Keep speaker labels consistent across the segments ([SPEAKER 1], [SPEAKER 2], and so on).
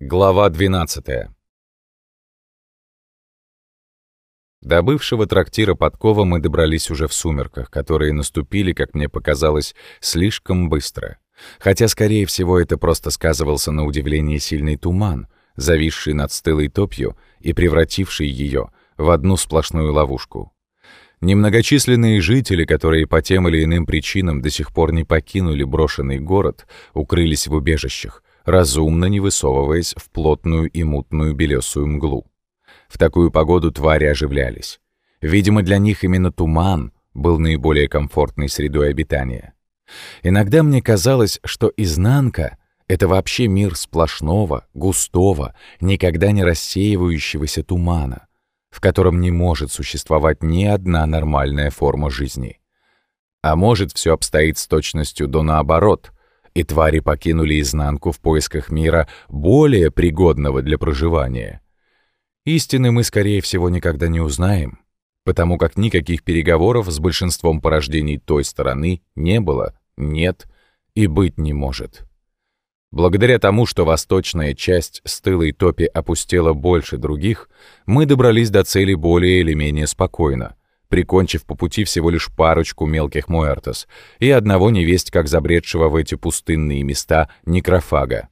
[SPEAKER 1] Глава 12 До бывшего трактира Подкова мы добрались уже в сумерках, которые наступили, как мне показалось, слишком быстро. Хотя, скорее всего, это просто сказывался на удивление сильный туман, зависший над стылой топью и превративший ее в одну сплошную ловушку. Немногочисленные жители, которые по тем или иным причинам до сих пор не покинули брошенный город, укрылись в убежищах, разумно не высовываясь в плотную и мутную белесую мглу. В такую погоду твари оживлялись. Видимо, для них именно туман был наиболее комфортной средой обитания. Иногда мне казалось, что изнанка — это вообще мир сплошного, густого, никогда не рассеивающегося тумана, в котором не может существовать ни одна нормальная форма жизни. А может, все обстоит с точностью до наоборот — и твари покинули изнанку в поисках мира более пригодного для проживания. Истины мы, скорее всего, никогда не узнаем, потому как никаких переговоров с большинством порождений той стороны не было, нет и быть не может. Благодаря тому, что восточная часть стылой топи опустела больше других, мы добрались до цели более или менее спокойно — прикончив по пути всего лишь парочку мелких муэртос и одного невесть как забредшего в эти пустынные места некрофага.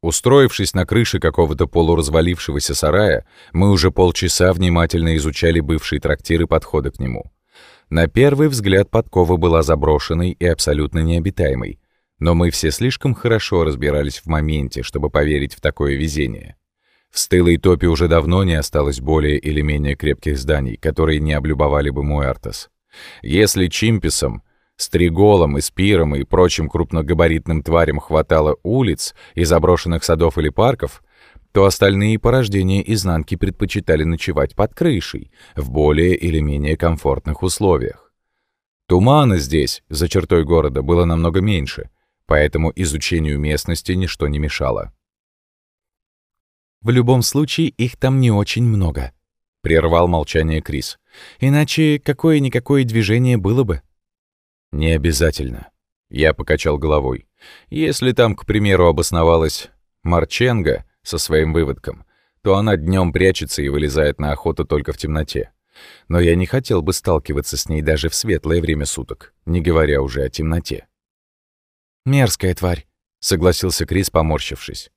[SPEAKER 1] Устроившись на крыше какого-то полуразвалившегося сарая, мы уже полчаса внимательно изучали бывший трактир и подходы к нему. На первый взгляд подкова была заброшенной и абсолютно необитаемой, но мы все слишком хорошо разбирались в моменте, чтобы поверить в такое везение. В стылой топе уже давно не осталось более или менее крепких зданий, которые не облюбовали бы Муэртос. Если Чимписом, Стриголом, Испиром и прочим крупногабаритным тварям хватало улиц и заброшенных садов или парков, то остальные порождения изнанки предпочитали ночевать под крышей, в более или менее комфортных условиях. Тумана здесь, за чертой города, было намного меньше, поэтому изучению местности ничто не мешало.
[SPEAKER 2] В любом случае, их там не очень много», — прервал молчание Крис. «Иначе какое-никакое движение было бы».
[SPEAKER 1] «Не обязательно», — я покачал головой. «Если там, к примеру, обосновалась Марченга со своим выводком, то она днем прячется и вылезает на охоту только в темноте. Но я не хотел бы сталкиваться с ней даже в светлое время суток, не говоря уже о темноте».
[SPEAKER 2] «Мерзкая тварь», — согласился Крис, поморщившись.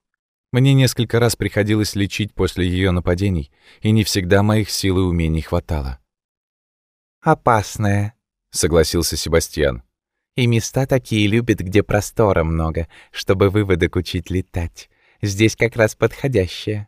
[SPEAKER 2] Мне несколько раз приходилось лечить после ее нападений, и не всегда моих сил и умений хватало.
[SPEAKER 3] «Опасная», —
[SPEAKER 1] согласился Себастьян.
[SPEAKER 3] «И места такие любят, где простора много, чтобы выводок учить летать. Здесь как раз подходящее».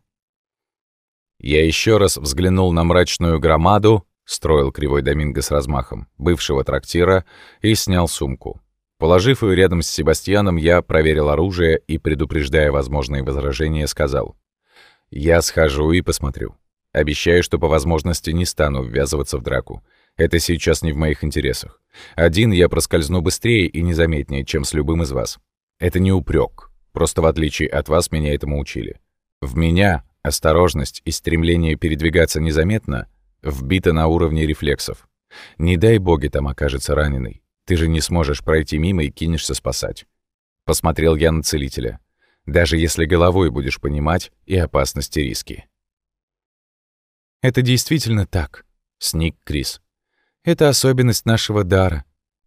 [SPEAKER 1] Я еще раз взглянул на мрачную громаду, строил кривой Доминго с размахом, бывшего трактира, и снял сумку. Положив ее рядом с Себастьяном, я проверил оружие и, предупреждая возможные возражения, сказал. «Я схожу и посмотрю. Обещаю, что по возможности не стану ввязываться в драку. Это сейчас не в моих интересах. Один я проскользну быстрее и незаметнее, чем с любым из вас. Это не упрек. Просто в отличие от вас меня этому учили. В меня осторожность и стремление передвигаться незаметно вбито на уровне рефлексов. Не дай боги там окажется раненый. Ты же не сможешь пройти мимо и кинешься спасать. Посмотрел я на целителя. Даже если головой будешь понимать и опасности риски.
[SPEAKER 2] Это действительно так, сник Крис. Это особенность нашего дара.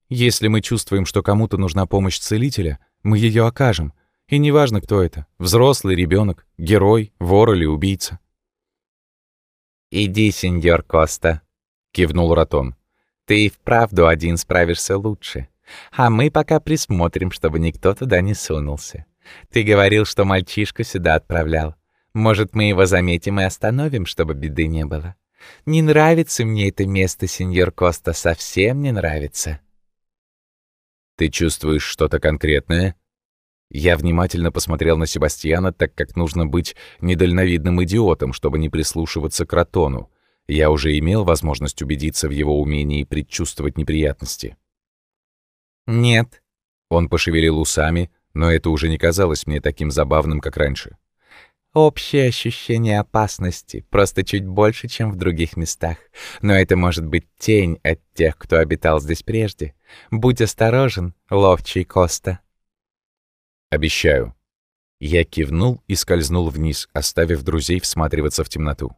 [SPEAKER 2] Если мы чувствуем, что кому-то нужна помощь целителя, мы ее окажем. И неважно, кто это — взрослый, ребенок, герой, вор или убийца.
[SPEAKER 3] «Иди, сеньор Коста», — кивнул Ратон. Ты и вправду один справишься лучше. А мы пока присмотрим, чтобы никто туда не сунулся. Ты говорил, что мальчишку сюда отправлял. Может, мы его заметим и остановим, чтобы беды не было. Не нравится мне это место, сеньор Коста, совсем не нравится.
[SPEAKER 1] Ты чувствуешь что-то конкретное? Я внимательно посмотрел на Себастьяна, так как нужно быть недальновидным идиотом, чтобы не прислушиваться к Ратону. Я уже имел возможность убедиться в его умении предчувствовать неприятности.
[SPEAKER 3] «Нет».
[SPEAKER 1] Он пошевелил усами, но это уже не казалось мне таким забавным, как раньше.
[SPEAKER 3] «Общее ощущение опасности, просто чуть больше, чем в других местах. Но это может быть тень от тех, кто обитал здесь прежде. Будь осторожен, ловчий Коста».
[SPEAKER 1] «Обещаю». Я кивнул и скользнул вниз, оставив друзей всматриваться в темноту.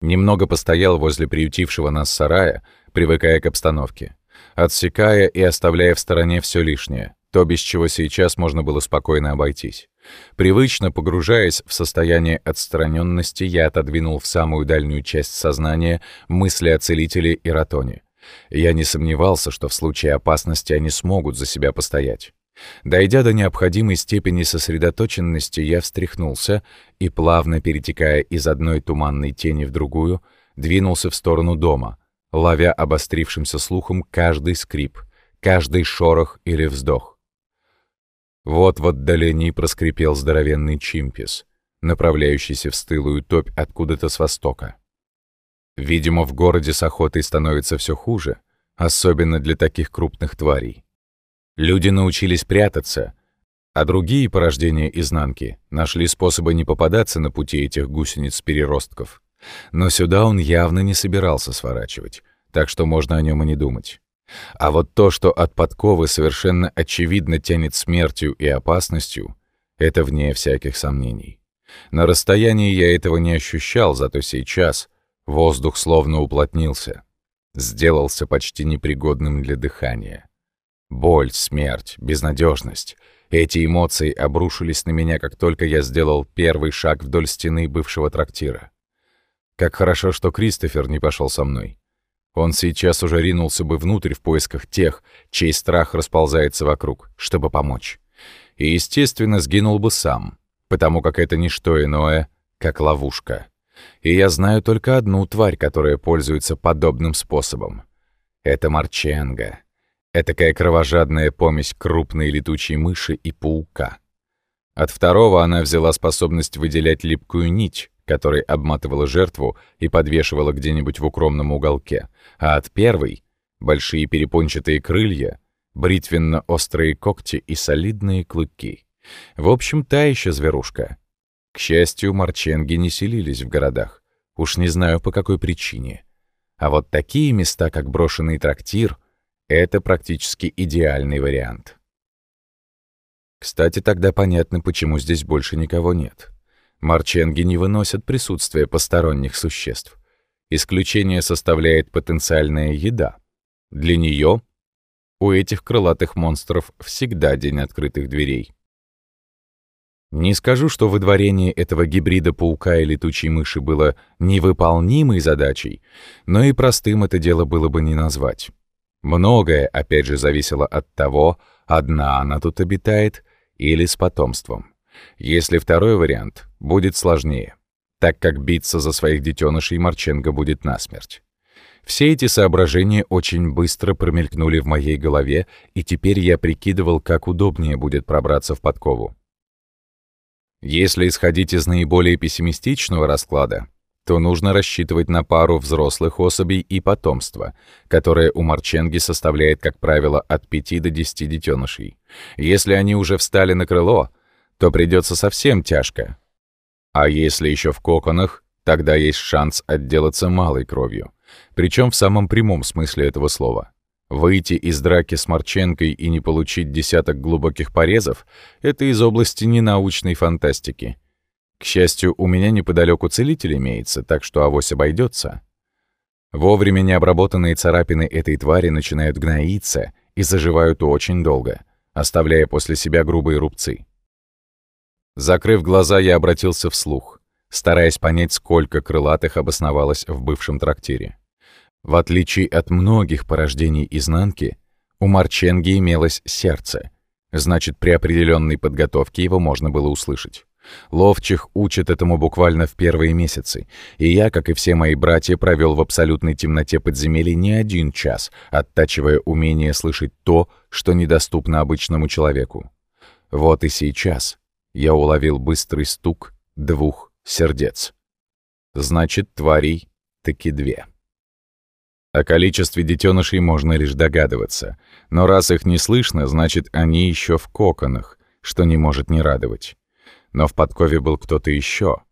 [SPEAKER 1] Немного постоял возле приютившего нас сарая, привыкая к обстановке, отсекая и оставляя в стороне все лишнее, то, без чего сейчас можно было спокойно обойтись. Привычно погружаясь в состояние отстраненности, я отодвинул в самую дальнюю часть сознания мысли о целителе и Ратоне. Я не сомневался, что в случае опасности они смогут за себя постоять. Дойдя до необходимой степени сосредоточенности, я встряхнулся и, плавно перетекая из одной туманной тени в другую, двинулся в сторону дома, ловя обострившимся слухом каждый скрип, каждый шорох или вздох. Вот в отдалении проскрипел здоровенный чимпис, направляющийся в стылую топь откуда-то с востока. Видимо, в городе с охотой становится все хуже, особенно для таких крупных тварей. Люди научились прятаться, а другие порождения изнанки нашли способы не попадаться на пути этих гусениц-переростков. Но сюда он явно не собирался сворачивать, так что можно о нем и не думать. А вот то, что от подковы совершенно очевидно тянет смертью и опасностью, это вне всяких сомнений. На расстоянии я этого не ощущал, зато сейчас воздух словно уплотнился, сделался почти непригодным для дыхания. Боль, смерть, безнадежность — эти эмоции обрушились на меня, как только я сделал первый шаг вдоль стены бывшего трактира. Как хорошо, что Кристофер не пошел со мной. Он сейчас уже ринулся бы внутрь в поисках тех, чей страх расползается вокруг, чтобы помочь. И, естественно, сгинул бы сам, потому как это не что иное, как ловушка. И я знаю только одну тварь, которая пользуется подобным способом. Это Марченга. Этакая кровожадная помесь крупной летучей мыши и паука. От второго она взяла способность выделять липкую нить, которой обматывала жертву и подвешивала где-нибудь в укромном уголке, а от первой — большие перепончатые крылья, бритвенно-острые когти и солидные клыки. В общем, та еще зверушка. К счастью, марченги не селились в городах. Уж не знаю, по какой причине. А вот такие места, как брошенный трактир, это практически идеальный вариант. Кстати, тогда понятно, почему здесь больше никого нет. Марченги не выносят присутствие посторонних существ. Исключение составляет потенциальная еда. Для нее у этих крылатых монстров всегда день открытых дверей. Не скажу, что выдворение этого гибрида паука и летучей мыши было невыполнимой задачей, но и простым это дело было бы не назвать. Многое, опять же, зависело от того, одна она тут обитает или с потомством. Если второй вариант, будет сложнее, так как биться за своих детенышей Марченко будет насмерть. Все эти соображения очень быстро промелькнули в моей голове, и теперь я прикидывал, как удобнее будет пробраться в подкову. Если исходить из наиболее пессимистичного расклада, то нужно рассчитывать на пару взрослых особей и потомства, которое у Марченги составляет, как правило, от 5 до 10 детенышей. Если они уже встали на крыло, то придется совсем тяжко. А если еще в коконах, тогда есть шанс отделаться малой кровью. Причем в самом прямом смысле этого слова. Выйти из драки с Марченкой и не получить десяток глубоких порезов — это из области ненаучной фантастики. К счастью, у меня неподалеку целитель имеется, так что авось обойдется. Вовремя необработанные царапины этой твари начинают гноиться и заживают очень долго, оставляя после себя грубые рубцы. Закрыв глаза, я обратился вслух, стараясь понять, сколько крылатых обосновалось в бывшем трактире. В отличие от многих порождений изнанки, у Марченги имелось сердце, значит, при определенной подготовке его можно было услышать. Ловчих учат этому буквально в первые месяцы, и я, как и все мои братья, провел в абсолютной темноте подземелья не один час, оттачивая умение слышать то, что недоступно обычному человеку. Вот и сейчас я уловил быстрый стук двух сердец. Значит, тварей таки две. О количестве детенышей можно лишь догадываться, но раз их не слышно, значит, они еще в коконах, что не может не радовать. Но в подкове был кто-то еще,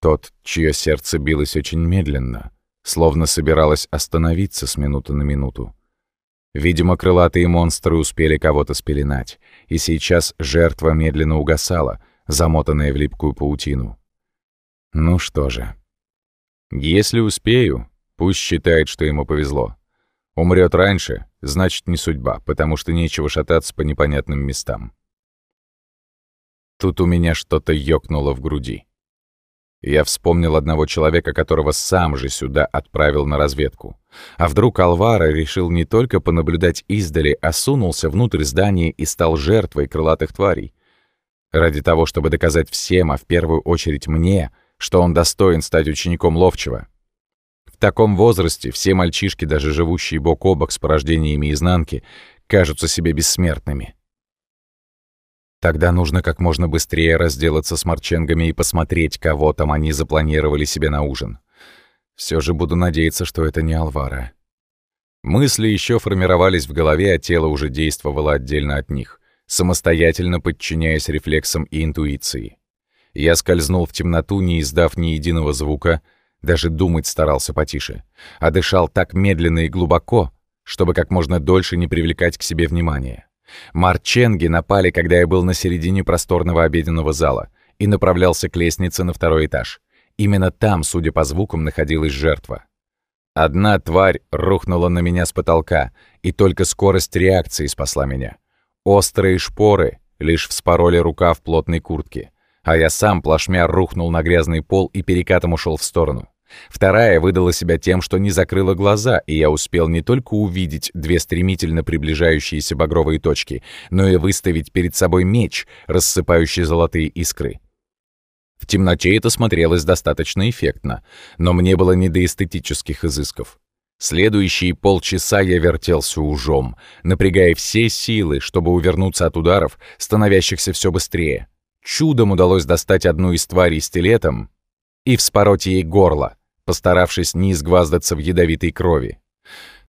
[SPEAKER 1] тот, чье сердце билось очень медленно, словно собиралось остановиться с минуты на минуту. Видимо, крылатые монстры успели кого-то спеленать, и сейчас жертва медленно угасала, замотанное в липкую паутину. Ну что же. Если успею, пусть считает, что ему повезло. Умрет раньше, значит, не судьба, потому что нечего шататься по непонятным местам. Тут у меня что-то ёкнуло в груди. Я вспомнил одного человека, которого сам же сюда отправил на разведку. А вдруг Алвара решил не только понаблюдать издали, а сунулся внутрь здания и стал жертвой крылатых тварей. Ради того, чтобы доказать всем, а в первую очередь мне, что он достоин стать учеником Ловчего. В таком возрасте все мальчишки, даже живущие бок о бок с порождениями изнанки, кажутся себе бессмертными. Тогда нужно как можно быстрее разделаться с марченгами и посмотреть, кого там они запланировали себе на ужин. Все же буду надеяться, что это не Алвара. Мысли еще формировались в голове, а тело уже действовало отдельно от них, самостоятельно подчиняясь рефлексам и интуиции. Я скользнул в темноту, не издав ни единого звука, даже думать старался потише, а дышал так медленно и глубоко, чтобы как можно дольше не привлекать к себе внимания. Марченги напали, когда я был на середине просторного обеденного зала и направлялся к лестнице на второй этаж. Именно там, судя по звукам, находилась жертва. Одна тварь рухнула на меня с потолка, и только скорость реакции спасла меня. Острые шпоры лишь вспороли рука в плотной куртке, а я сам плашмя рухнул на грязный пол и перекатом ушел в сторону. Вторая выдала себя тем, что не закрыла глаза, и я успел не только увидеть две стремительно приближающиеся багровые точки, но и выставить перед собой меч, рассыпающий золотые искры. В темноте это смотрелось достаточно эффектно, но мне было не до эстетических изысков. Следующие полчаса я вертелся ужом, напрягая все силы, чтобы увернуться от ударов, становящихся все быстрее. Чудом удалось достать одну из тварей стилетом и вспороть ей горло, постаравшись не изгваздаться в ядовитой крови.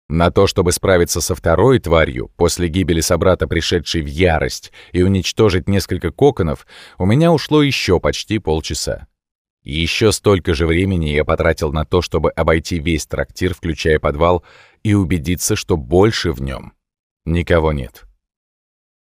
[SPEAKER 1] На то, чтобы справиться со второй тварью, после гибели собрата, пришедшей в ярость, и уничтожить несколько коконов, у меня ушло еще почти полчаса. Еще столько же времени я потратил на то, чтобы обойти весь трактир, включая подвал, и убедиться, что больше в нем никого нет.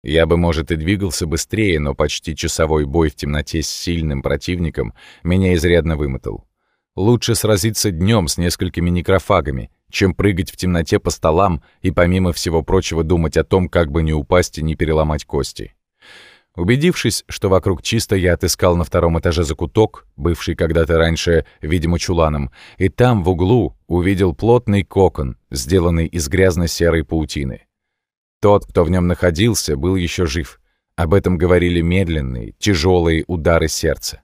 [SPEAKER 1] Я бы, может, и двигался быстрее, но почти часовой бой в темноте с сильным противником меня изрядно вымотал. Лучше сразиться днем с несколькими некрофагами, чем прыгать в темноте по столам и помимо всего прочего думать о том, как бы не упасть и не переломать кости. Убедившись, что вокруг чисто, я отыскал на втором этаже закуток, бывший когда-то раньше, видимо, чуланом, и там, в углу, увидел плотный кокон, сделанный из грязно-серой паутины. Тот, кто в нем находился, был еще жив. Об этом говорили медленные, тяжелые удары сердца.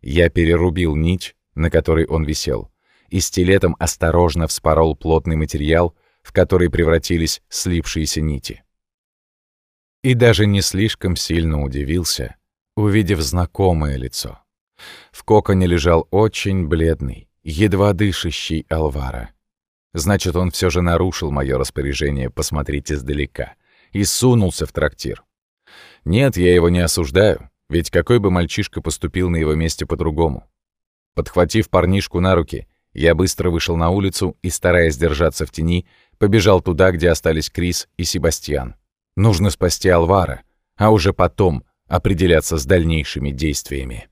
[SPEAKER 1] Я перерубил нить, на которой он висел, и стилетом осторожно вспорол плотный материал, в который превратились слипшиеся нити. И даже не слишком сильно удивился, увидев знакомое лицо. В коконе лежал очень бледный, едва дышащий Алвара. Значит, он все же нарушил мое распоряжение посмотреть издалека и сунулся в трактир. Нет, я его не осуждаю, ведь какой бы мальчишка поступил на его месте по-другому. Подхватив парнишку на руки, я быстро вышел на улицу и, стараясь держаться в тени, побежал туда, где остались Крис и Себастьян. Нужно спасти Алвара, а уже потом определяться с дальнейшими действиями.